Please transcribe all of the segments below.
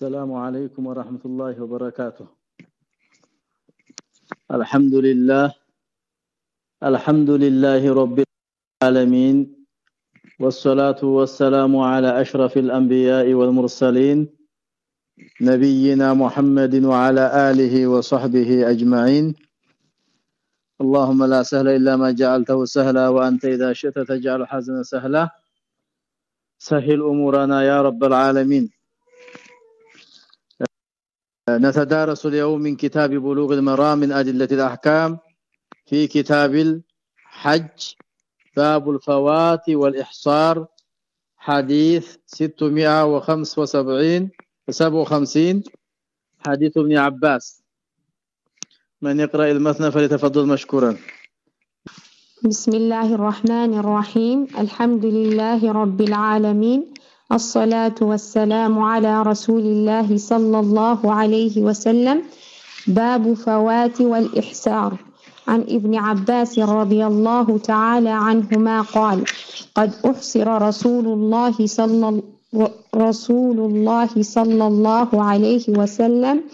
السلام عليكم ورحمة الله وبركاته. الحمد لله الحمد لله رب العالمين والصلاة والسلام على أشرف الأنبياء والمرسلين نبينا محمد وعلى آله وصحبه أجمعين. اللهم لا سهل إلا ما جعلته سهلا وأنت إذا شئت تجعل حزنا سهلا. سهل أمورنا يا رب العالمين. نتدارس اليوم من كتاب بلوغ المرام من أدلة الأحكام في كتاب الحج باب الفوات والإحصار حديث 675 57 حديث ابن عباس. من يقرأ المثنى فليتفضل مشكورا. بسم الله الرحمن الرحيم. الحمد لله رب العالمين. الصلاة والسلام على رسول الله صلى الله عليه وسلم. باب فوات والإحسار. عن ابن عباس رضي الله تعالى عنهما قال قد أحصر رسول الله صلى رسول الله صلى الله عليه وسلم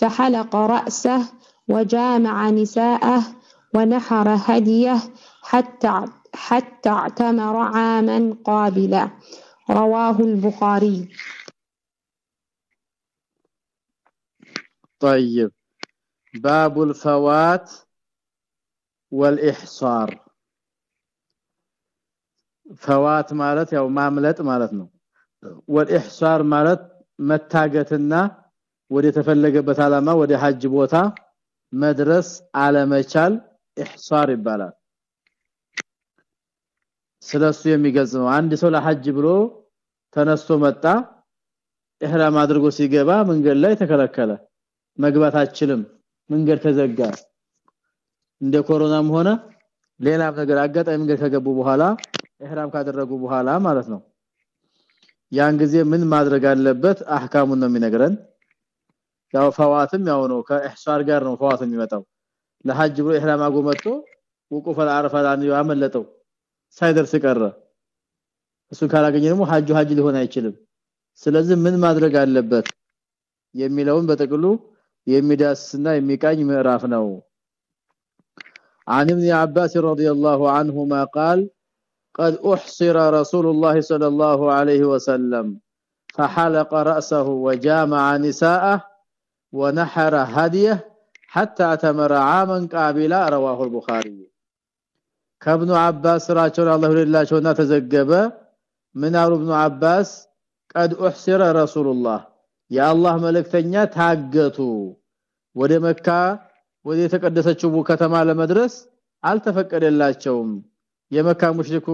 فحلق رأسه وجامع نساءه ونحر هديه حتى حتى اعتمر عاما قابلا. رواه البخاري طيب باب الفوات والإحصار فوات ማለት ያው ማምለጥ ማለት ነው والإحصار ማለት መታገትና ወደ ተፈለገበት አላማ ወደ ሐጅ ቦታ መድረስ አለመቻል ኢህሳር ይባላል ስለሱ የሚገልጽ ነው አንድ ሰው ለሐጅ ብሎ ተነስቶ መጣ። ኢህራም አድርጎ ሲገባ መንገድ ላይ ተከለከለ። መግባት አችልም መንገድ ተዘጋ። እንደ ኮሮናም ሆነ ሌላም ነገር አጋጣሚ መንገድ ከገቡ በኋላ ኢህራም ካደረጉ በኋላ ማለት ነው። ያን ጊዜ ምን ማድረግ አለበት? አህካሙን ነው የሚነግረን። ያው ፈዋትም ያው ነው። ከኢህሳር ጋር ነው ፈዋት የሚመጣው። ለሐጅ ብሎ ኢህራም አጎ መጥቶ ወቁፈ አረፋ ላን ያመለጠው ሳይደርስ ቀረ እሱ ካላገኘ ደግሞ ሐጁ ሐጅ ሊሆን አይችልም ስለዚህ ምን ማድረግ አለበት የሚለውን በጥቅሉ የሚዳስና የሚቃኝ ምዕራፍ ነው عن ابن عباس رضي الله عنهما قال قد احصر رسول الله صلى الله عليه وسلم فحلق رأسه وجامع نساءه ونحر هديه حتى تمر عاما قابلا رواه البخاري ከብኑ አባስ ስራቸውን አላህ ይላቸውና ተዘገበ ምን አሉ ኢብኑ አባስ ቀድ احسر رسول الله የአላህ መልእክተኛ ታገቱ ወደ መካ ወደ የተቀደሰችው ከተማ ለመድረስ አልተፈቀደላቸውም የመካ ሙሽሪኩ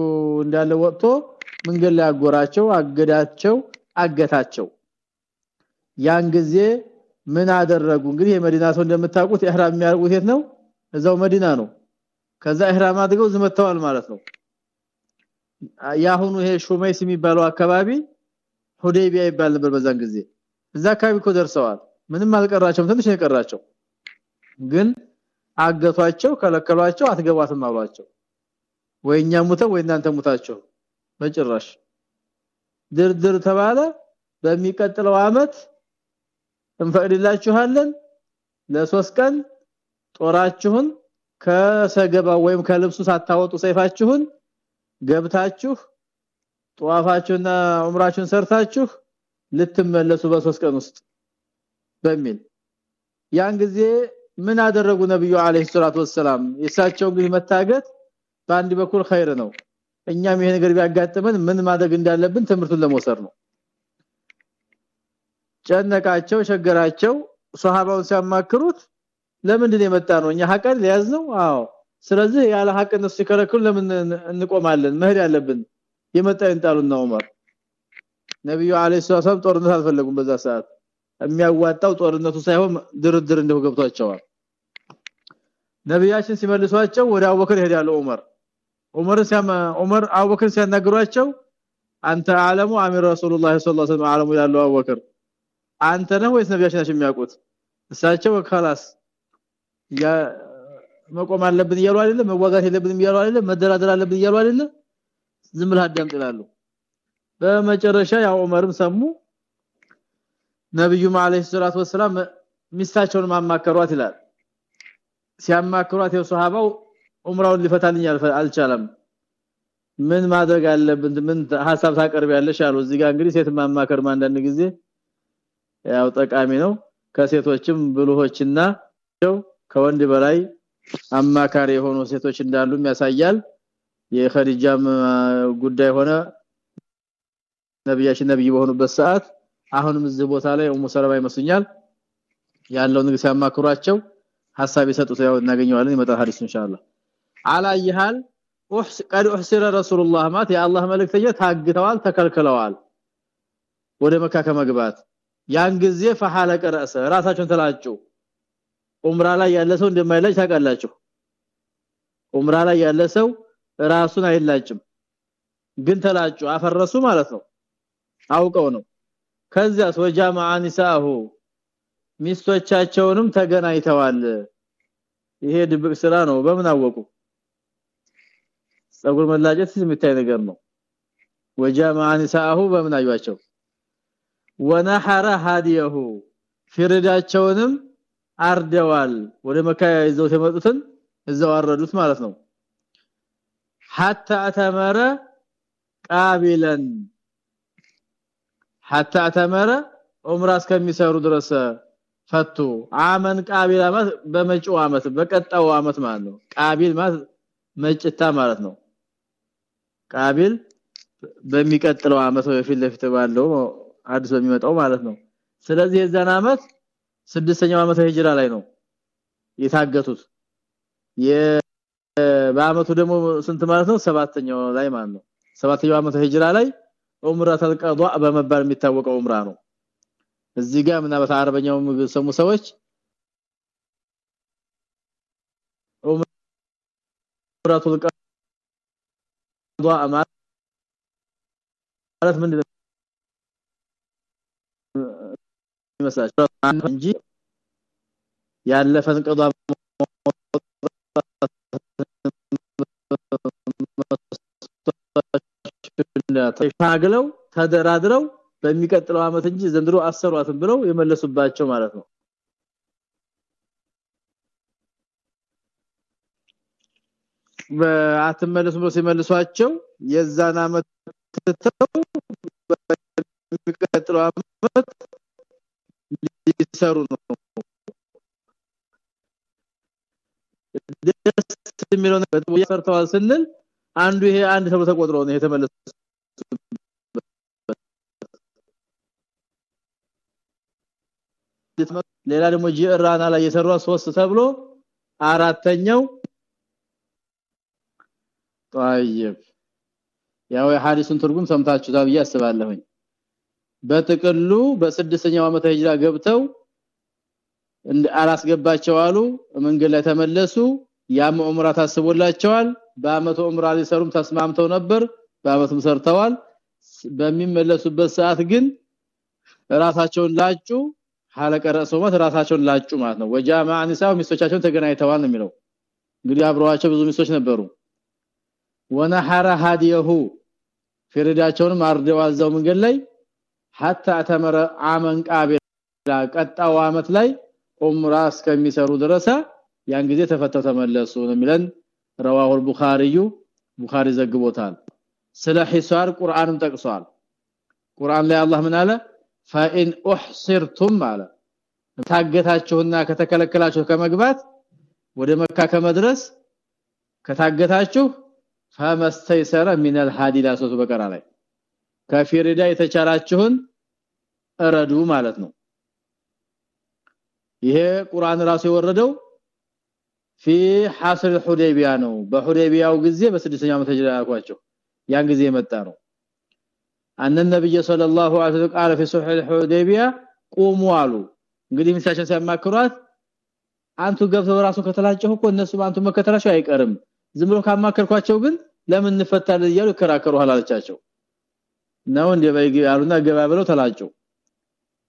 እንዳለ ወጥቶ መንገድ ላይ አጎራቸው አገዳቸው አገታቸው ያን ጊዜ ምን አደረጉ እንግዲህ የመዲና ሰው እንደምታውቁት ኢህራም የሚያርጉት የት ነው እዛው መዲና ነው ከዛ ኢህራም አድርገው ዝመተዋል ማለት ነው ያሁኑ ይሄ ሹመይስ የሚባለው አካባቢ ሁዴቢያ ይባል ነበር በዛን ጊዜ። እዛ አካባቢ እኮ ደርሰዋል። ምንም አልቀራቸውም። ትንሽ የቀራቸው። ግን አገቷቸው ከለከሏቸው አትገባትም አሏቸው። ወይኛ ሙተው ወይ እናንተ ሙታቸው በጭራሽ። ድርድር ተባለ። በሚቀጥለው አመት እንፈቅድላችኋለን። ለሶስት ቀን ጦራችሁን ከሰገባ ወይም ከልብሱ ሳታወጡ ሰይፋችሁን ገብታችሁ ጧፋችሁና ዑምራችሁን ሰርታችሁ ልትመለሱ በሶስት ቀን ውስጥ በሚል ያን ጊዜ ምን አደረጉ ነብዩ አለይሂ ሰላቱ ወሰለም የሳቸው እንግዲህ መታገት በአንድ በኩል ኸይር ነው። እኛም ይሄ ነገር ቢያጋጥመን ምን ማድረግ እንዳለብን ትምህርቱን ለመውሰድ ነው። ጨነቃቸው ቸገራቸው ሱሐባውን ሲያማክሩት ለምንድን የመጣ ነው እኛ ሐቀን ሊያዝ ነው አዎ ስለዚህ ያለ ሐቅ ነው ሲከረክሩ ለምን እንቆማለን? መሄድ ያለብን የመጣ ይንጣሉና ዑመር። ነብዩ አለይሂ ሰላም ጦርነት አልፈለጉም በዛ ሰዓት። የሚያዋጣው ጦርነቱ ሳይሆን ድርድር እንደው ገብቷቸዋል። ነብያችን ሲመልሷቸው ወደ አቡበክር ሄዳሉ ዑመር። ዑመር ሲያማ ዑመር አቡበክር ሲያናግሯቸው አንተ ዓለሙ አሚር ረሱላህ ሰለላሁ ዐለይሂ ወሰለም ያለው አቡበክር። አንተ ነው ወይስ ነብያችን ናቸው የሚያውቁት? እሳቸው ከላስ መቆም አለብን እያሉ አይደለም መዋጋት የለብንም እያሉ አይደለም መደራደር አለብን እያሉ አይደለም ዝም ብለህ አዳምጥ ይላሉ በመጨረሻ ያው ዑመርም ሰሙ ነብዩ ማለይሂ ሰላቱ ወሰለም ሚስታቸውን ማማከሯት ይላል። ሲያማክሯት የሷሃባው ዑምራውን ሊፈታልኝ አልቻለም። ምን ማድረግ አለብን? ምን ሐሳብ ታቀርቢያለሽ? አሉ። እዚህ ጋር እንግዲህ ሴት ማማከር ማንዳንድ ጊዜ ያው ጠቃሚ ነው። ከሴቶችም ብልሆችና ከወንድ በላይ አማካሪ የሆኑ ሴቶች እንዳሉ ያሳያል። የኸዲጃም ጉዳይ ሆነ። ነብያችን ነብይ በሆኑበት ሰዓት አሁንም እዚህ ቦታ ላይ ኡሙ ሰለማ ይመስኛል ያለው ንግስ ያማክሯቸው ሐሳብ ይሰጡት ያው እናገኘዋለን ይመጣል ሐዲስ ኢንሻአላህ። አላየሃል ኡህስ ቀድ ኡህሲረ ረሱላህ ማት የአላህ መልእክተኛ ታግተዋል ተከልክለዋል ወደ መካ ከመግባት። ያን ጊዜ ፈሐለቀ ራሳቸውን ተላጩ ኡምራ ላይ ያለ ሰው እንደማይላጭ ታውቃላችሁ። ኡምራ ላይ ያለ ሰው ራሱን አይላጭም። ግን ተላጩ አፈረሱ ማለት ነው። አውቀው ነው። ከዚያስ ወጃማአ ኒሳሁ ሚስቶቻቸውንም ተገናኝተዋል። ይሄ ድብቅ ስራ ነው። በምን አወቁ? ጸጉር መላጨት የሚታይ ነገር ነው። ወጃማአ ኒሳሁ በምን አዩአቸው? ወነሐረ ሃዲየሁ ፍርዳቸውንም አርደዋል ወደ መካ ይዘው የመጡትን እዛው አረዱት ማለት ነው حتى اتمر قابلا حتى اتمر ዑምራ እስከሚሰሩ ድረስ ፈቱ አመን ቃቢል አመት በመጪው አመት በቀጣው አመት ማለት ነው ቃቢል ማለት መጭታ ማለት ነው ቃቢል በሚቀጥለው አመት በፊት ለፊት ባለው አዲስ በሚመጣው ማለት ነው ስለዚህ የዛን አመት ስድስተኛው አመት ሂጅራ ላይ ነው የታገቱት። በአመቱ ደግሞ ስንት ማለት ነው? ሰባተኛው ላይ ማለት ነው። ሰባተኛው አመት ሂጅራ ላይ ዑምራተል ቀዷ በመባል የሚታወቀው ዑምራ ነው። እዚህ ጋር ምናልባት አረበኛው ሰሙ ሰዎች ዑምራቱል ቀዷ ማለት ምንድነው ይመስላችኋል እንጂ ያለፈን ቀዷ ታግለው ተደራድረው በሚቀጥለው አመት እንጂ ዘንድሮ አሰሯትም ብለው የመለሱባቸው ማለት ነው። በአትመለሱ ብለው ሲመልሷቸው የዛን አመት ተተው በሚቀጥለው አመት ሊሰሩ ነው ደስ የሚለው ነገር ሰርተዋል ስንል አንዱ ይሄ አንድ ሰው ተቆጥሮ ነው የተመለሱ ሌላ ደግሞ ጂራና ላይ የሰሩ ሶስት ተብሎ አራተኛው طيب ያው የሐዲሱን ትርጉም ሰምታችሁታል ብዬ አስባለሁኝ በጥቅሉ በስድስተኛው ዓመተ ሂጅራ ገብተው አላስገባቸው አሉ። መንገድ ላይ ተመለሱ። ያም ዑምራ ታስቦላቸዋል። በአመቱ ዑምራ ሊሰሩም ተስማምተው ነበር። በአመቱም ሰርተዋል። በሚመለሱበት ሰዓት ግን ራሳቸውን ላጩ። ሐለቀ ረሶመት ራሳቸውን ላጩ ማለት ነው። ወጃማ ንሳው ሚስቶቻቸውን ተገናኝተዋል ነው የሚለው። እንግዲህ አብረዋቸው ብዙ ሚስቶች ነበሩ። ወነሐረ ሃዲየሁ ፍርዳቸውንም አርደው አዛው መንገድ ላይ hatta ተመረ አመን ቃቢላ ቀጣው አመት ላይ ዑምራ እስከሚሰሩ ድረስ ያን ጊዜ ተፈተው ተመለሱ ነው የሚለን رواه البخاري ቡኻሪ ዘግቦታል ስለ ሒሳር ቁርአንም ጠቅሷል ቁርአን ላይ አላህ ምን አለ فإن احصرتم አለ ታገታችሁና ከተከለከላችሁ ከመግባት ወደ መካ ከመድረስ ከታገታችሁ ፈመስተይሰረ من الحديد ሶቱ በቀራ ላይ ከፊርዳ የተቻላችሁን እረዱ ማለት ነው ይሄ ቁርአን ራሱ የወረደው في حصر الحديبيه ነው በሁዴቢያው ጊዜ በስድስተኛው ዓመት ሂጅራ ያልኳቸው ያን ጊዜ የመጣ ነው አን ነብይ ሰለላሁ ዐለይሂ ወሰለም ቃለ في صلح الحديبيه قوموا አሉ እንግዲህ ምሳቸው ሲያማክሯት አንቱ ገብተው ራሱ ከተላጨሁ እኮ እነሱ አንቱ መከተላቸው አይቀርም ዝም ብሎ ካማከርኳቸው ግን ለምን እንፈታለን እያሉ ከራከሩ አላለቻቸው ነው እንደ በይ ያሉና ገባ ብለው ተላጩ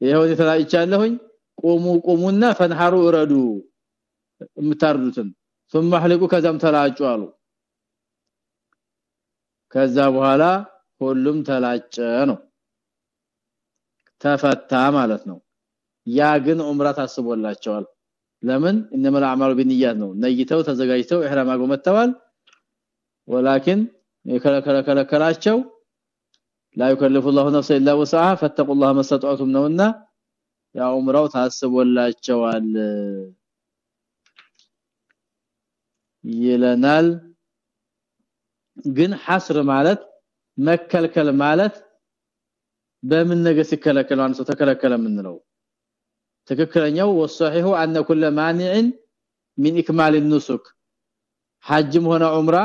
ይሄው ተላጭቻለሁኝ ቆሙ ቆሙና ፈንሐሩ እረዱ የምታርዱትን ثم احلقوا ከዛም ተላጩ አሉ ከዛ በኋላ ሁሉም ተላጨ ነው ተፈታ ማለት ነው ያ ግን ዑምራ ታስቦላቸዋል ለምን እነመል አዕማሉ ቢንያት ነው ነይተው ተዘጋጅተው ኢህራም አገው መተዋል ወላኪን የከለከለከላቸው ላ ይከልፉ الله نفسا الا وسعها فاتقوا الله ما استطعتم ነውና ያ ዑምራው ታስቦላቸዋል ይለናል ግን ሐስር ማለት መከልከል ማለት በምን ነገር ሲከለከል አንተ ተከለከለ ምንለው ትክክለኛው ወሰሂሁ አነ ኩለ ማኒዕን ሚን ኢክማል النسك ሐጅም ሆነ ዑምራ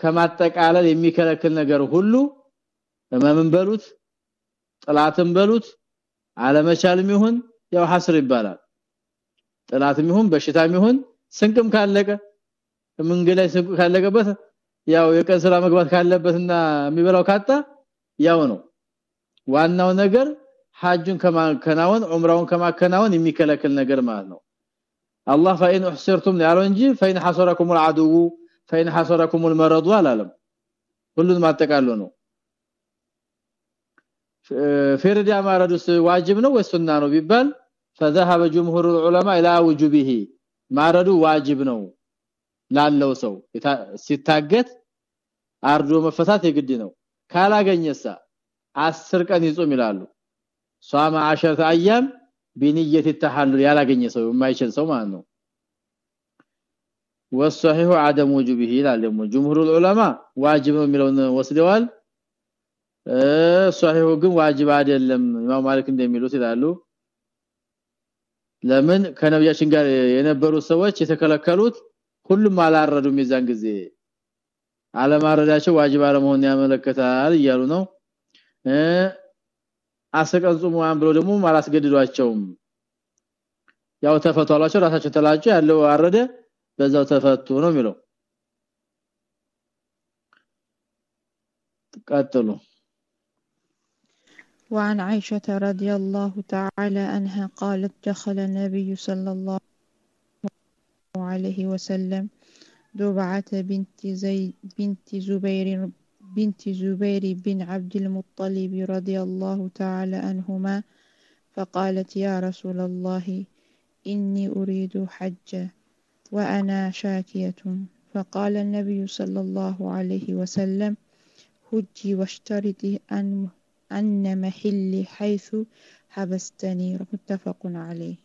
ከማጠቃለል የሚከለክል ነገር ሁሉ ህመምን በሉት ጥላትን በሉት አለመቻልም ይሁን ያው ሐስር ይባላል ጥላትም ይሁን በሽታም ይሁን ስንቅም ካለቀ መንገድ ላይ ስንቅ ካለቀበት ያው የቀን ስራ መግባት ካለበትና የሚበላው ካጣ ያው ነው ዋናው ነገር ሐጁን ከማከናወን ዑምራውን ከማከናወን የሚከለክል ነገር ማለት ነው አላህ فإن احصرتم ያለው እንጂ فإن حصركم العدو فإن حصركم المرض አላለም ሁሉን ማጠቃሎ ነው ፍርድ ያማረዱስ ዋጅብ ነው ወይስ ሱና ነው ቢባል فذهب جمهور العلماء الى وجوبه ማረዱ ዋጅብ ነው ላለው ሰው ሲታገት አርዶ መፈታት የግድ ነው ካላገኘሳ 10 ቀን ይጾም ይላሉ ሷማ 10 አያም ቢንየት التحلل ያላገኘ ሰው የማይችል ሰው ማለት ነው والصحيح عدم وجوبه ይላል ደግሞ جمهور العلماء ዋጅብ ነው የሚለውን ወስደዋል ሷሂሁ ግን ዋጅብ አይደለም ኢማም ማሊክ እንደሚሉት ይላሉ። ለምን? ከነብያችን ጋር የነበሩ ሰዎች የተከለከሉት ሁሉም አላረዱም የዛን ጊዜ። አለማረዳቸው ዋጅብ አለመሆን ያመለከታል እያሉ ነው። አሰቀንጹም ዋን ብሎ ደግሞ አላስገድዷቸውም። ያው ተፈቷላቸው ራሳቸው ተላጩ ያለው አረደ በዛው ተፈቱ ነው የሚለው። ቀጥሉ وعن عائشة رضي الله تعالى عنها قالت دخل النبي صلى الله عليه وسلم دبعة بنت زيد بنت زبير بنت زبير بن عبد المطلب رضي الله تعالى عنهما فقالت يا رسول الله إني أريد حجة وأنا شاكية. فقال النبي صلى الله عليه وسلم هجي واشترطي أن أن محلي حيث حبستني. متفق عليه.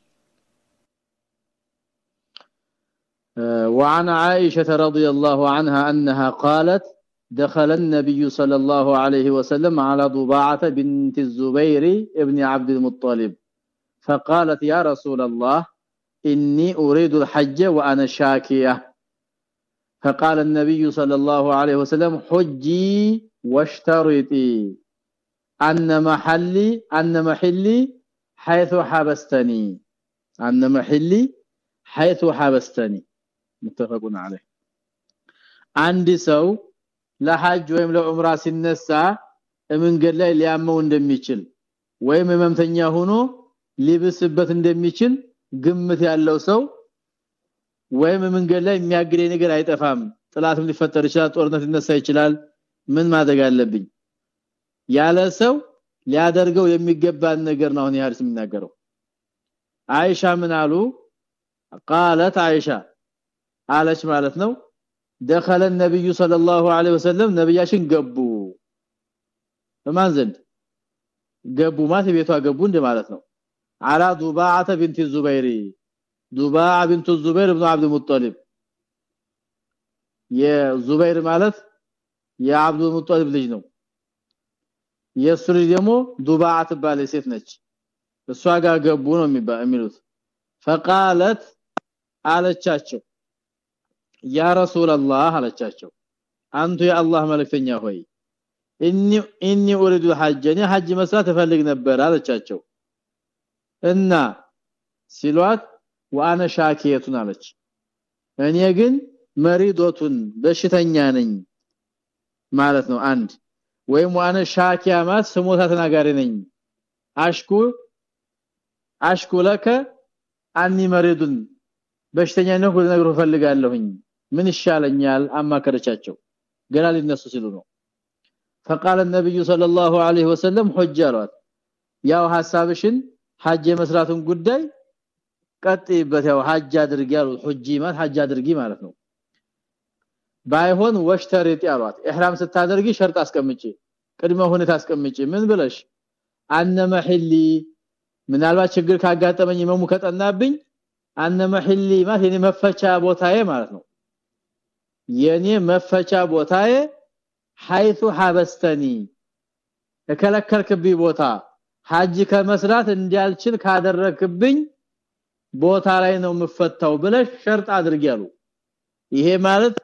وعن عائشة رضي الله عنها أنها قالت دخل النبي صلى الله عليه وسلم على ضباعة بنت الزبير ابن عبد المطلب فقالت يا رسول الله إني أريد الحج وأنا شاكية. فقال النبي صلى الله عليه وسلم حجي واشترطي. أن محلي أن محلي حيث حبستني أن محلي حيث حبستني متفق عليه አንድ ሰው ለሐጅ ወይም ለዑምራ ሲነሳ መንገድ ላይ ሊያመው እንደሚችል ወይም ህመምተኛ ሆኖ ሊብስበት እንደሚችል ግምት ያለው ሰው ወይም መንገድ ላይ የሚያግደኝ ነገር አይጠፋም ጥላትም ሊፈጠር ይችላል ጦርነት ሊነሳ ይችላል ምን ማድረግ አለብኝ ያለ ሰው ሊያደርገው የሚገባን ነገር ነው አሁን ያርስ የሚናገረው አይሻ ምን አሉ قالت عائشه አለች ማለት ነው دخل النبي صلى الله عليه وسلم ነብያችን ገቡ በማን ዘንድ ገቡ ማለት ቤቷ ገቡ እንደ ማለት ነው على ضباعه بنت الزبير ضباعه بنت الزبير ابن عبد المطلب የዙበይር ማለት የአብዱ ሙጠሊብ ልጅ ነው የሱ ልጅ ደግሞ ዱባዓ ትባለ ሴት ነች እሷ ጋር ገቡ ነው የሚሉት فقالت አለቻቸው ያ ረሱላህ አለቻቸው አንቱ የአላህ መልእክተኛ ሆይ ኢኒ ኢኒ ኡሪዱ ሐጅ እኔ ሐጅ መስራት እፈልግ ነበር አለቻቸው እና ሲሏት ዋና ሻኪየቱን አለች እኔ ግን መሪዶቱን በሽተኛ ነኝ ማለት ነው አንድ ወይም ዋና ሻኪያ ማለት ስሞታ ተናጋሪ ነኝ አሽኩ አሽኩ ለከ አኒ መሪዱን በሽተኛ ነው ነገር ፈልጋለሁኝ ምን ይሻለኛል አማከረቻቸው ገና ሊነሱ ሲሉ ነው فقال النبي صلى الله عليه وسلم حجرات ያው ሐሳብሽን ሐጅ የመስራቱን ጉዳይ ቀጥይበት ያው ሐጅ አድርጊ ያሉት ሐጂ ማለት ሐጅ አድርጊ ማለት ነው ባይሆን ወሽተሪጥ ያሏት ኢህራም ስታደርጊ ሸርጥ አስቀምጪ ቅድመ ሁኔታ አስቀምጪ ምን ብለሽ አነ መህሊ ምናልባት ችግር ካጋጠመኝ መሙ ከጠናብኝ አነ መህሊ ማለት የኔ መፈቻ ቦታዬ ማለት ነው የኔ መፈቻ ቦታዬ حيث ሐበስተኒ ተከለከልክብኝ ቦታ ሐጅ ከመስራት እንዲያልችል ካደረክብኝ ቦታ ላይ ነው የምፈታው ብለሽ ሸርጥ አድርጊያሉ ይሄ ማለት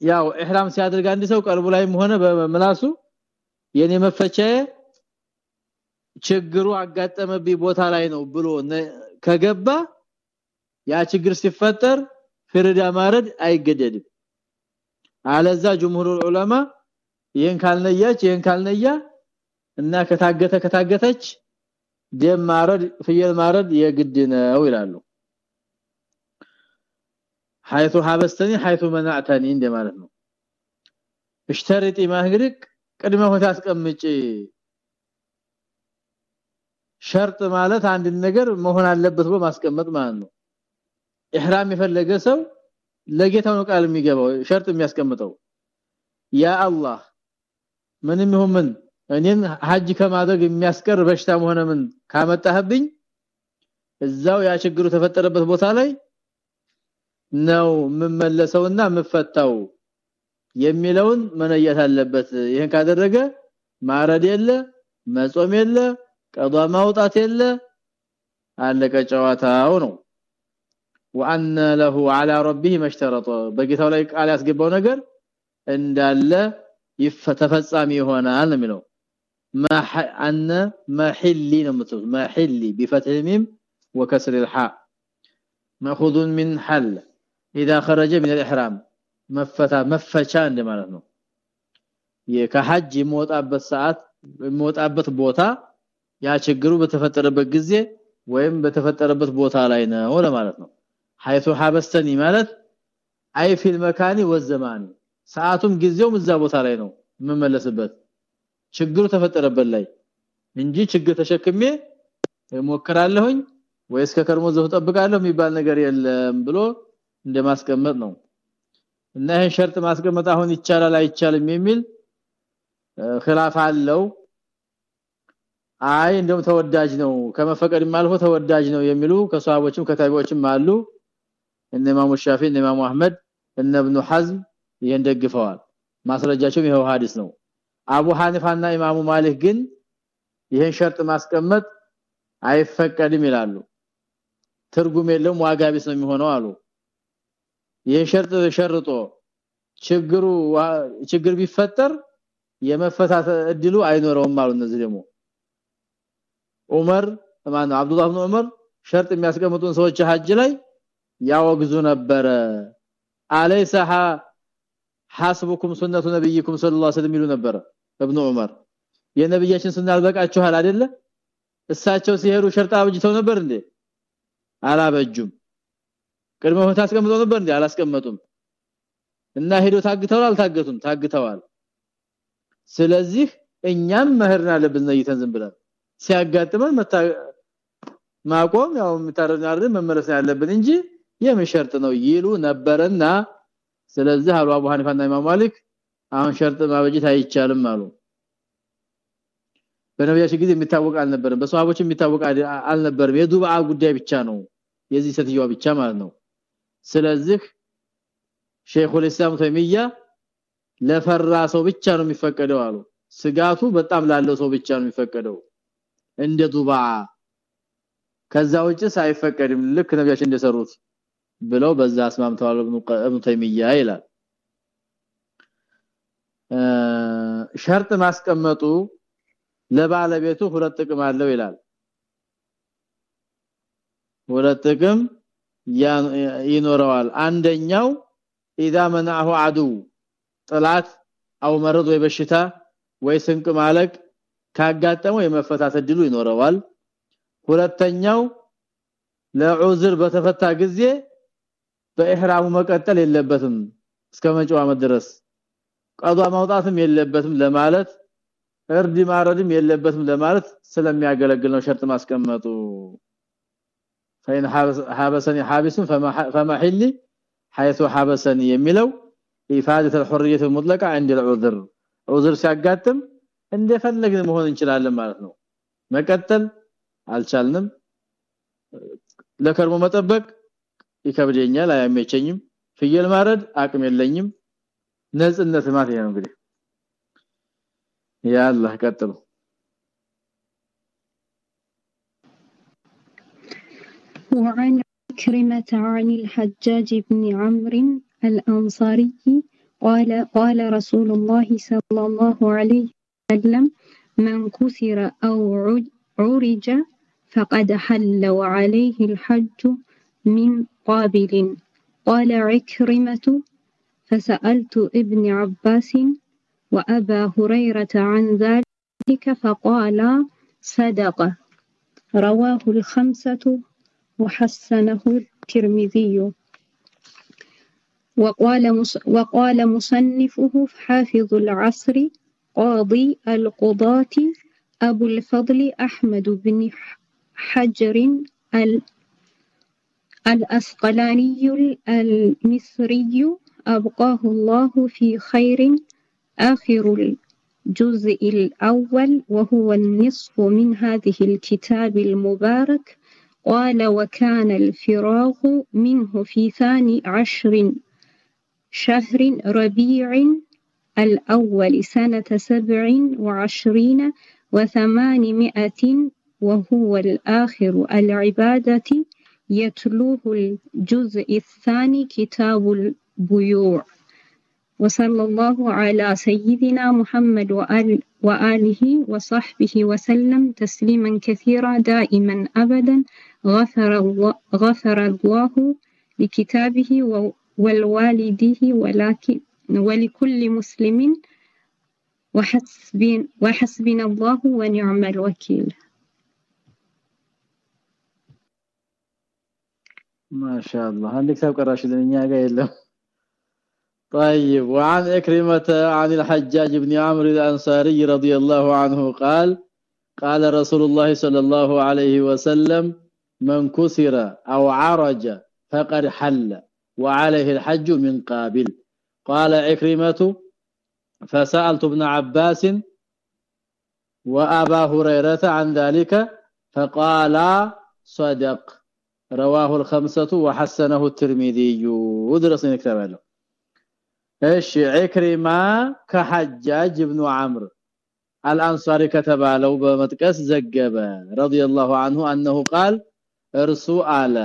ያው ኢህራም ሲያደርግ አንድ ሰው ቀልቡ ላይም ሆነ በምላሱ የኔ መፈቻዬ ችግሩ አጋጠመብኝ ቦታ ላይ ነው ብሎ ከገባ ያ ችግር ሲፈጠር ፍርዳ ማረድ አይገደድም። አለዛ ጅምሁር ዑለማ ይሄን ካልነያች ይሄን ካልነያ እና ከታገተ ከታገተች ደም ማረድ ፍየል ማረድ የግድ ነው ይላሉ حيث حبستني حيث منعتني እንደማለት ነው እሽተርጢ ማህግሪክ ቅድመ ሁኔታ አስቀምጪ ሸርጥ ማለት አንድ ነገር መሆን አለበት ብሎ ማስቀመጥ ማለት ነው ኢህራም የፈለገ ሰው ለጌታው ነው ቃል የሚገባው ሸርጥ የሚያስቀምጠው ያ አላህ ምንም ይሁን ምን እኔን ሐጅ ከማድረግ የሚያስቀር በሽታም ሆነ ምን ካመጣህብኝ እዛው ያ ችግሩ ተፈጠረበት ቦታ ላይ ነው የምመለሰውና የምፈታው የሚለውን መነየት አለበት ይሄን ካደረገ ማረድ የለ መጾም የለ ቀዷ ማውጣት የለ አለቀ ጨዋታው ነው وان له على ربه ما اشترط በጌታው ላይ ቃል ያስገባው ነገር እንዳለ ይፈተፈጻሚ ይሆናል ነው የሚለው ما ان محلي ነው የምትሉት محلي بفتح الميم وكسر الحاء ماخذ من حل اذا خرج من الاحرام መፈታ መፈቻ እንደማለት ነው ከሐጅ የሚወጣበት ሰዓት የሚወጣበት ቦታ ያ ችግሩ በተፈጠረበት ጊዜ ወይም በተፈጠረበት ቦታ ላይ ነው ለማለት ነው حيث حبستني ማለት አይ ፊል መካኒ ወዘማኒ ሰዓቱም ጊዜውም እዛ ቦታ ላይ ነው የምመለስበት ችግሩ ተፈጠረበት ላይ እንጂ ችግር ተሸክሜ እሞክራለሁኝ ወይስ ከከርሞ ዘው ተጠብቃለሁ የሚባል ነገር የለም ብሎ እንደማስቀመጥ ነው። እና ይሄን ሸርጥ ማስቀመጥ አሁን ይቻላል አይቻልም የሚል ኺላፍ አለው። አይ እንደም ተወዳጅ ነው ከመፈቀድ ማልፎ ተወዳጅ ነው የሚሉ ከሷቦችም ከታቢዎችም አሉ። እነ ኢማሙ ሻፊ እነ ኢማሙ አህመድ እነ ኢብኑ ሐዝም ይሄን ደግፈዋል። ማስረጃቸውም ይሄው ሐዲስ ነው። አቡ ሐኒፋና ኢማሙ ማሊክ ግን ይሄን ሸርጥ ማስቀመጥ አይፈቀድም ይላሉ። ትርጉም የለውም ዋጋ ቢስ ነው የሚሆነው አሉ። ይሄን ሸርጥ ሸርጦ ችግሩ ችግር ቢፈጠር የመፈታት እድሉ አይኖረውም አሉ እነዚህ ደግሞ። ዑመር ማን አብዱላህ ኢብኑ ዑመር ሸርጥ የሚያስቀምጡን ሰዎች ሐጅ ላይ ያወግዙ ነበረ። አለይሰ ሐስቡኩም ሱነቱ ነብይኩም ሰለላሁ ዐለይሂ ወሰለም ነበረ ኢብኑ ዑመር። የነብያችን ሱና አልበቃችኋል አይደለ? እሳቸው ሲሄዱ ሸርጥ አብጅተው ነበር እንዴ? አላበጁም ቅድመ ሁኔታ አስቀምጠው ነበር እንዴ? አላስቀመጡም። እና ሄዶ ታግተዋል? አልታገቱም? ታግተዋል። ስለዚህ እኛም መህርና አለብን ነይተን ዝም ብለን። ሲያጋጥመን ማቆም ያው ምታረናር መመለስ ያለብን እንጂ የመሸርጥ ነው ይሉ ነበርና ስለዚህ አሉ አቡ ሐኒፋና ኢማም ማሊክ አሁን ሸርጥ ማበጀት አይቻልም አሉ። በነብያችን ጊዜ የሚታወቅ አልነበረም። በሷሃቦች የሚታወቅ አልነበረም። የዱዓ ጉዳይ ብቻ ነው። የዚህ ሴትየዋ ብቻ ማለት ነው ስለዚህ ሼኹል ኢስላም ተይሚያ ለፈራ ሰው ብቻ ነው የሚፈቀደው አሉ። ስጋቱ በጣም ላለው ሰው ብቻ ነው የሚፈቀደው። እንደ ዱባ ከዛ ውጭ ሳይፈቀድም ልክ ነብያችን እንደሰሩት ብለው በዛ አስማምተዋል ኢብኑ ተይሚያ ይላል። ሸርጥ ማስቀመጡ ለባለቤቱ ሁለት ጥቅም አለው ይላል። ሁለት ጥቅም ይኖረዋል አንደኛው اذا منعه عدو ጥላት አው መረድ ወይ በሽታ ወይ ስንቅ ማለቅ ካጋጠመው የመፈታት እድሉ ይኖረዋል ሁለተኛው ለዑዝር በተፈታ ጊዜ በኢህራሙ መቀጠል የለበትም እስከ መጪው አመት ድረስ ቀዷ ማውጣትም የለበትም ለማለት እርድ ማረድም የለበትም ለማለት ስለሚያገለግል ነው ሸርጥ ማስቀመጡ فإن حبسني حابس فمحلي حيث حبسني የሚለው ኢፋደተ الحريه المطلقه عند العذر عذر ሲያጋጥም እንደፈለግን መሆን እንችላለን ማለት ነው መቀጠል አልቻልንም ለከርሞ መጠበቅ ይከብደኛል አያመቸኝም ፍየል ማረድ አቅም የለኝም ነጽነት ማለት ነው እንግዲህ ያ አላህ ቀጥሉ وعن كرمة عن الحجاج بن عمرو الأنصاري قال قال رسول الله صلى الله عليه وسلم من كسر أو عرج فقد حل وعليه الحج من قابل. قال عكرمة فسألت ابن عباس وأبا هريرة عن ذلك فقال صدق. رواه الخمسة وحسنه الترمذي. وقال وقال مصنفه حافظ العصر قاضي القضاة أبو الفضل أحمد بن حجر الأسقلاني المصري. أبقاه الله في خير. آخر الجزء الأول وهو النصف من هذه الكتاب المبارك. قال وكان الفراغ منه في ثاني عشر شهر ربيع الأول سنة سبع وعشرين وثمانمائة وهو الآخر. العبادة يتلوه الجزء الثاني كتاب البيوع. وصلى الله على سيدنا محمد وآل وآله وصحبه وسلم تسليما كثيرا دائما أبدا. غفر الله, غفر الله لكتابه والوالده ولكن ولكل مسلم. وحسب وحسبنا الله ونعم الوكيل. ما شاء الله. هذا كتاب من يا قايل له. طيب وعن إكرمة عن الحجاج بن عمرو الأنصاري رضي الله عنه قال قال رسول الله صلى الله عليه وسلم من كسر أو عرج فقد حل وعليه الحج من قابل. قال عكرمة فسألت ابن عباس وأبا هريرة عن ذلك فقال صدق. رواه الخمسة وحسنه الترمذي. ودرسنا كتاب له እሺ ኢክሪማ ከሐጃጅ ኢብኑ አምር አልአንሳሪ ከተባለው በመጥቀስ ዘገበ ረዲየላሁ ዐንሁ انه قال እርሱ አለ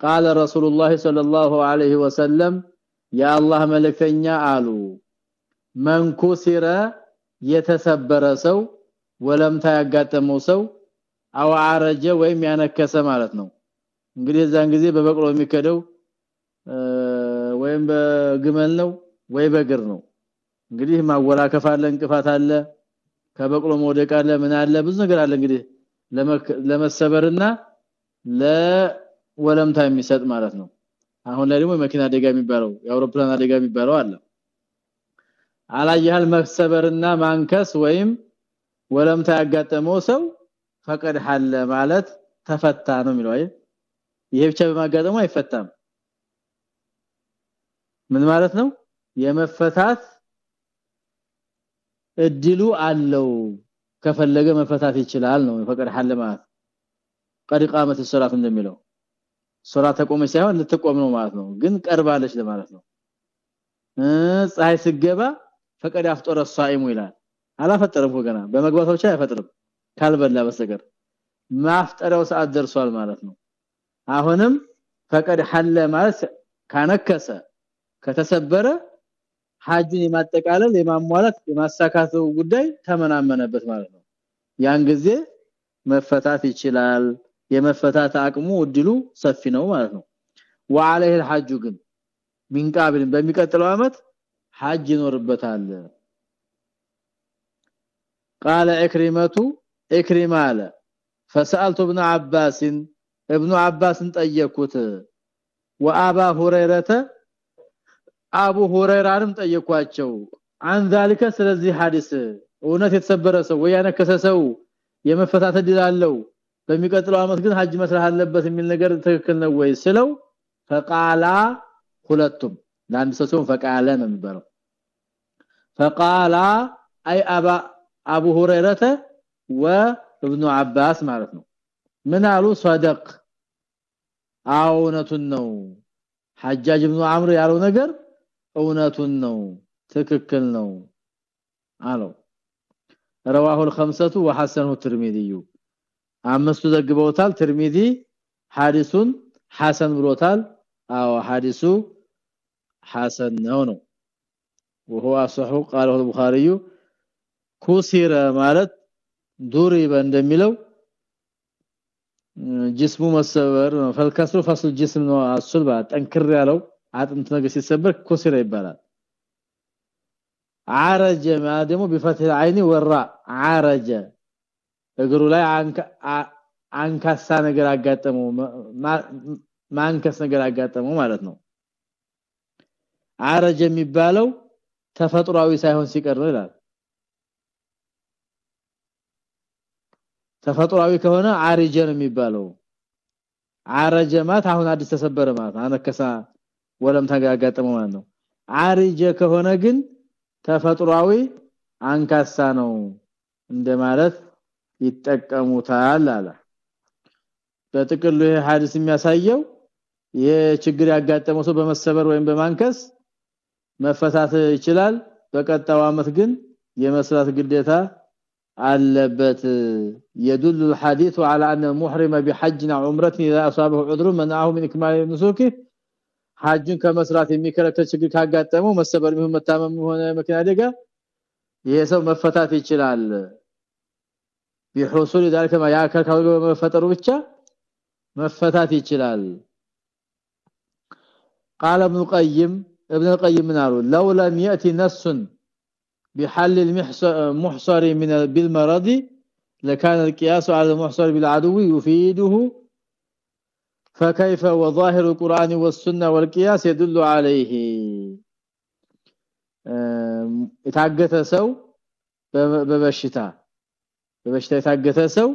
قال رسول الله صلى الله عليه وسلم يا الله መልእክተኛ አሉ መንኩሲረ የተሰበረ ሰው ወለምታ ያጋጠመው ሰው አው አረጀ ወይም ያነከሰ ማለት ነው እንግዲህ እዛን ጊዜ በበቅሎ የሚከደው ወይም በግመል ነው ወይ በግር ነው? እንግዲህ ማወላከፍ አለ እንቅፋት አለ ከበቅሎ መውደቅ አለ ምን አለ ብዙ ነገር አለ እንግዲህ ለመሰበርና ለወለምታ የሚሰጥ ማለት ነው። አሁን ላይ ደግሞ የመኪና አደጋ የሚባለው የአውሮፕላን አደጋ የሚባለው አለ። አላየሃል መሰበርና ማንከስ ወይም ወለምታ ያጋጠመው ሰው ፈቀድ ሐለ ማለት ተፈታ ነው የሚለው አይደል? ይሄ ብቻ በማጋጠሙ አይፈታም ምን ማለት ነው? የመፈታት እድሉ አለው። ከፈለገ መፈታት ይችላል ነው ፈቀድ ሐለ ማለት። ሶላት እንደሚለው። ሶላት ተቆመ ሳይሆን ልትቆም ነው ማለት ነው። ግን ቀርባለች ለማለት ነው። ፀሐይ ስገባ ፈቀድ አፍጠረ ሷኢሙ ይላል። አላፈጠረም ወገና በመግባታው ብቻ አይፈጥርም። ካልበላ በስተቀር ማፍጠረው ሰዓት ደርሷል ማለት ነው። አሁንም ፈቀድ ሐለ ማለት ካነከሰ ከተሰበረ ሐጅን የማጠቃለል የማሟላት የማሳካቱ ጉዳይ ተመናመነበት ማለት ነው ያን ጊዜ መፈታት ይችላል የመፈታት አቅሙ እድሉ ሰፊ ነው ማለት ነው ወአለህ الحج ግን ሚንቃብል በሚቀጥለው አመት ሐጅ ይኖርበታል قال عكرمه عكرمه አለ فسالت ابن عباس ابن عباس ጠየቁት وابا هريره አቡ ሁረይራንም ጠየቋቸው። አን ስለዚህ ሐዲስ እውነት የተሰበረ ሰው ወይ ያነከሰ ሰው የመፈታት እድል አለው በሚቀጥለው አመት ግን ሐጅ መስራት አለበት የሚል ነገር ትክክል ነው ወይ ስለው ፈቃላ ሁለቱም። ለአንድ ሰው ሲሆን فقال ነው የሚባለው። فقال اي ابا ابو هريره وابن عباس ማለት ነው። ምን አሉ? صدق አውነቱን ነው። ሐጃጅ ኢብኑ አምር ያለው ነገር እውነቱን ነው ትክክል ነው አለው رواه الخمسه وحسنه الترمذي አምስቱ ዘግበውታል ትርሚዚ ሐዲሱን ሐሰን ብሎታል አዎ ሐዲሱ ሐሰን ነው ነው وهو صح قاله البخاري ኩሲረ ማለት ዱሪበ እንደሚለው ጅስሙ መሰበር ፈልከስሩ ፈስል ጅስም ነው አሱልባ ጠንክር ያለው አጥንት ነገር ሲሰበር ኩሲረ ይባላል አረጀ ማለት ደግሞ بفتح العين والراء አረጀ እግሩ ላይ አንካሳ ነገር አጋጠመው ማንከስ ነገር አጋጠመው ማለት ነው አረጀ የሚባለው ተፈጥሯዊ ሳይሆን ሲቀር ነው ይላል ተፈጥሯዊ ከሆነ አሪጀ ነው የሚባለው አረጀ ማለት አሁን አዲስ ተሰበረ ማለት አነከሳ ወለም ተጋጋጠመው ማለት ነው አሪጀ ከሆነ ግን ተፈጥሯዊ አንካሳ ነው እንደማለት ይጠቀሙታል አለ በጥቅሉ ይሄ ሐዲስ የሚያሳየው የችግር ያጋጠመው ሰው በመሰበር ወይም በማንከስ መፈታት ይችላል በቀጣው አመት ግን የመስራት ግዴታ አለበት يدل الحديث على ان المحرم بحج وعمره اذا اصابه عذر منعه من اكمال نسكه ሐጅን ከመስራት የሚከለከል ችግር ካጋጠመው መሰበር ቢሆን መታመም ሆነ መኪና አደጋ ይሄ ሰው መፈታት ይችላል بحصول ذلك ما ያከካው በመፈጠሩ ብቻ መፈታት ይችላል قال ابن القيم ابن القيم من قالوا لو لم ياتي نص بحل المحصر من بالمرض لكان القياس على المحصر بالعدو يفيده فكيف وظاهر القرآن والسنة والقياس يدل عليه የታገተ ሰው በበሽታ በበሽታ የታገተ ሰው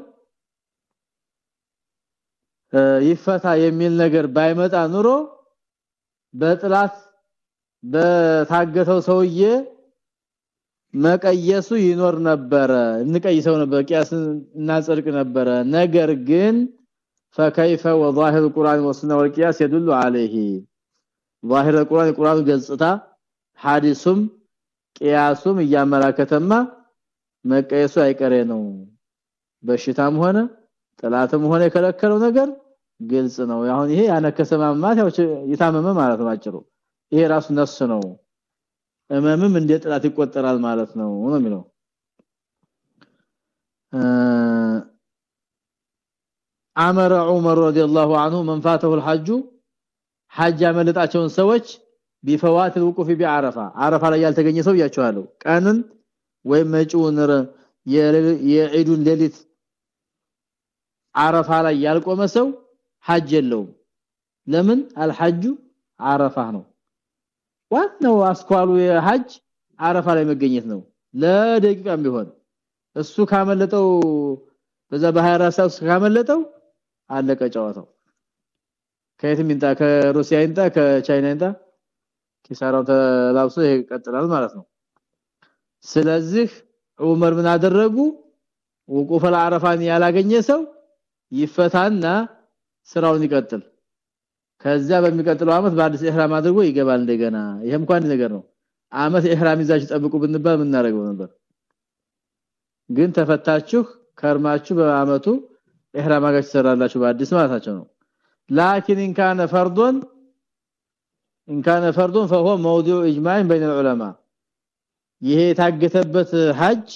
ይፈታ የሚል ነገር ባይመጣ ኑሮ በጥላት በታገተው ሰውዬ መቀየሱ ይኖር ነበረ እንቀይሰው ነበር ቂያስ እናጽድቅ ነበረ ነገር ግን فكيف وظاهر القران والسنه والقياس يدل عليه ظاهر القران القران ገጽታ ሐዲሱም ቂያሱም እያመላከተማ መቀየሱ አይቀሬ ነው በሽታም ሆነ ጥላትም ሆነ የከለከለው ነገር ግልጽ ነው አሁን ይሄ ያነከሰማማት ያው የታመመ ማለት ነው አጭሩ ይሄ ራሱ ነፍስ ነው እመምም እንደ ጥላት ይቆጠራል ማለት ነው ነው የሚለው አመረ ዑመር ረዲየላሁ ዐንሁ من فاته الحج ሐጅ ያመለጣቸውን ሰዎች ቢፈዋት الوقوف بعرفه አረፋ ላይ ያልተገኘ ሰው ያቻለው ቀንን ወይም መጪውን የዒዱን ሌሊት አረፋ ላይ ያልቆመ ሰው ሐጅ የለውም ለምን አልሐጁ አረፋ ነው ዋናው አስኳሉ የሐጅ አረፋ ላይ መገኘት ነው ለደቂቃም ቢሆን እሱ ካመለጠው በዛ በ24 ሰዓት ካመለጠው አለቀ ጨዋታው። ከየትም ይንጣ ከሩሲያ ይንጣ ከቻይና ይንጣ ኪሳራው ተላብሶ ይቀጥላል ማለት ነው። ስለዚህ ዑመር ምን አደረጉ? ወቁፈ አረፋን ያላገኘ ሰው ይፈታና ስራውን ይቀጥል። ከዛ በሚቀጥለው አመት በአዲስ ኢህራም አድርጎ ይገባል እንደገና። ይሄም እንኳን ነገር ነው። አመት ኢህራም ይዛችሁ ጠብቁ ብንባል ምን ነበር? ግን ተፈታችሁ ከርማችሁ በአመቱ ኢህራም አጋች ተሰራላችሁ በአዲስ ማለታቸው ነው ላኪን ኢን ካነ ፈርዶን ኢን ካነ ፈርዶን فهو موضوع اجماع بين العلماء ይሄ የታገተበት ሐጅ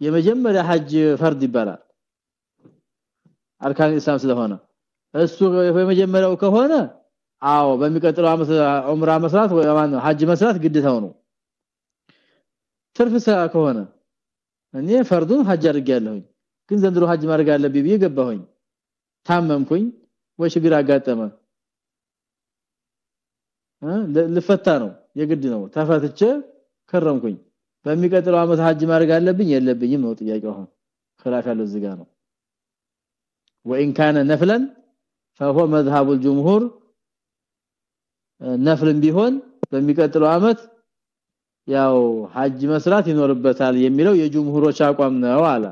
የመጀመሪያ ሐጅ ፈርድ ይባላል አርካን ኢስላም ስለሆነ እሱ የመጀመሪያው ከሆነ አዎ በሚቀጥለው አመት ዑምራ መስራት ወይ ማን ሐጅ መስራት ግዴታው ነው ትርፍ ስራ ከሆነ እኔ ፈርዱን ሐጅ አድርጌያለሁኝ ግን ዘንድሮ ሐጅ ማድረግ አለብኝ ብዬ ገባሁኝ ታመምኩኝ ወይ ችግር አጋጠመ ልፈታ ነው የግድ ነው ተፈትቼ ከረምኩኝ በሚቀጥለው አመት ሐጅ ማድረግ አለብኝ የለብኝም ነው ጥያቄው አሁን خلاف ያለው እዚህ ጋር ነው وان كان نفلا فهو مذهب الجمهور ነፍልም ቢሆን በሚቀጥለው አመት ያው ሐጅ መስራት ይኖርበታል የሚለው የጁምሁሮች አቋም ነው አለ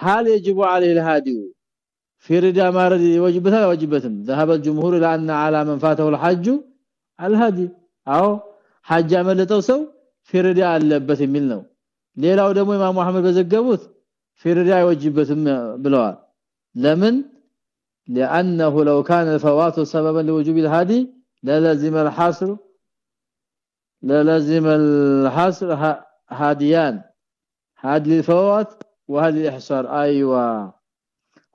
حال يجب عليه الهادي في ردا مارد يوجبها واجبتهم ذهب الجمهور الى ان على من فاته الحج الهادي አዎ ሐጅ ያመለጠው ሰው ፊርዳ አለበት የሚል ነው ሌላው ደግሞ ኢማም መሐመድ በዘገቡት ፊርዳ አይወጅበትም ብለዋል ለምን لانه لو كان الفوات سببا لوجوب الهادي للزم الحصر للزم الحصر هاديان هاد للفوات وهذا الاحصار ايوه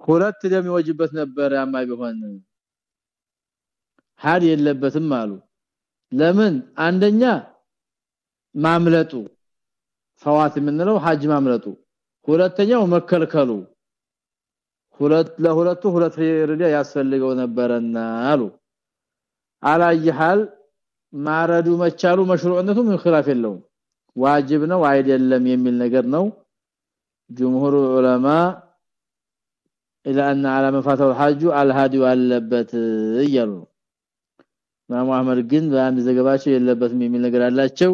ሁለት ደም ይወጅበት ነበር ያማ ቢሆን ሀድ የለበትም አሉ ለምን አንደኛ ማምለጡ ፈዋት የምንለው ሐጅ ማምለጡ ሁለተኛው መከልከሉ ሁለት ለሁለቱ ሁለት ሪዳ ያስፈልገው ነበርና አሉ አላየሃል ማረዱ መቻሉ መሽሩዕነቱ ምን خلاف የለውም ዋጅብ ነው አይደለም የሚል ነገር ነው ጅምሁር ዑለማ الى ان على من فاته الحج الهادي አለበት እያሉ ኢማም አህመድ ግን በአንድ ዘገባቸው የለበትም የሚል ነገር አላቸው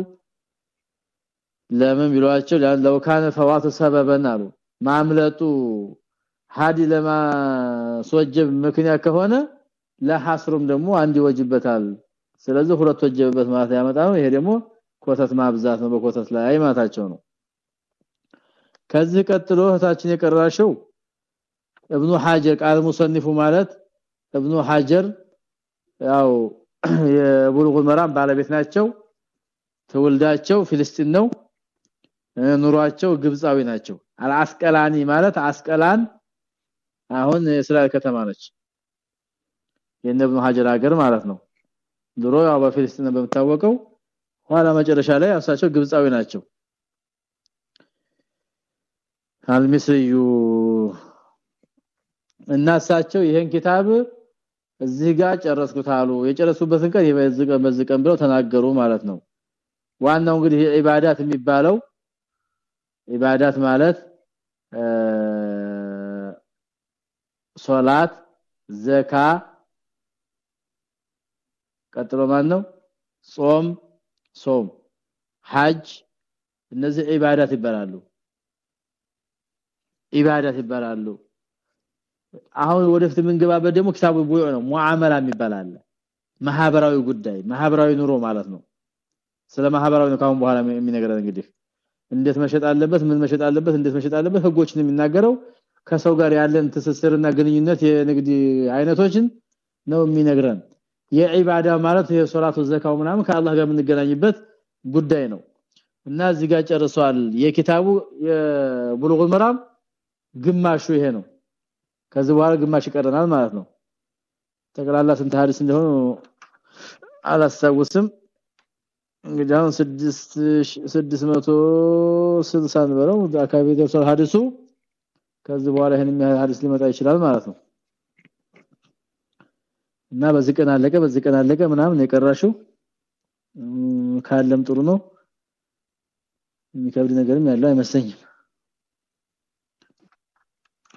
ለምን ቢሏቸው ለው ካነ ፈዋቱ ሰበበን አሉ ማምለጡ ሀዲ ለማስወጀብ ምክንያት ከሆነ ለሐስሩም ደግሞ አንድ ይወጅበታል ስለዚህ ሁለት ወጀበበት ማለት ያመጣ ነው ይሄ ደግሞ ኮተት ማብዛት ነው በኮተት ላይ ማታቸው ነው ከዚህ ቀጥሎ እህታችን የቀራሽው እብኑ ሐጀር ቃል ሙሰንፉ ማለት እብኑ ሐጀር ያው የቡልጉል መራም ባለቤት ናቸው። ተወልዳቸው ፍልስጤን ነው። ኑሯቸው ግብጻዊ ናቸው። አልአስቀላኒ ማለት አስቀላን አሁን እስራኤል ከተማ ነች። የነብኑ ሀጀር ሀገር ማለት ነው። ድሮ ያው በፍልስጤን በመታወቀው ኋላ መጨረሻ ላይ አሳቸው ግብጻዊ ናቸው አልሚስዩ እናሳቸው ይሄን ኪታብ እዚህ ጋር ጨረስኩት የጨረሱበትን ቀን ይበዝቀን በዝቀን ብለው ተናገሩ ማለት ነው። ዋናው እንግዲህ ኢባዳት የሚባለው ኢባዳት ማለት ሶላት ዘካ ቀጥሎ ማን ነው ጾም ጾም ሐጅ እነዚህ ኢባዳት ይባላሉ ኢባዳት ይባላሉ። አሁን ወደፊት የምንገባበት ደግሞ ኪታቡ ቡዩ ነው። ሙአመላ የሚባል ማህበራዊ ጉዳይ ማህበራዊ ኑሮ ማለት ነው። ስለ ማህበራዊ ነው ካሁን በኋላ የሚነገረን እንግዲህ። እንዴት መሸጥ አለበት ምን መሸጥ አለበት እንዴት መሸጥ አለበት ህጎችን የሚናገረው ከሰው ጋር ያለን ትስስርና ግንኙነት የንግድ አይነቶችን ነው የሚነግረን። የዒባዳ ማለት የሶላቱ ዘካው ምናምን ከአላህ ጋር የምንገናኝበት ጉዳይ ነው። እና እዚህ ጋር ጨርሷል የኪታቡ የቡሉጉል መራም ግማሹ ይሄ ነው። ከዚህ በኋላ ግማሽ ይቀረናል ማለት ነው። ጠቅላላ ስንት ሐዲስ እንደሆነ አላስታውስም። እንግዲህ አሁን 660 ነበረው አካባቢ ደርሷል ሐዲሱ ከዚህ በኋላ ይሄን የሚያህል ሐዲስ ሊመጣ ይችላል ማለት ነው። እና በዚህ ቀን አለቀ በዚህ ቀን አለቀ ምናምን የቀራሽው ካለም ጥሩ ነው። የሚከብድ ነገርም ያለው አይመስለኝም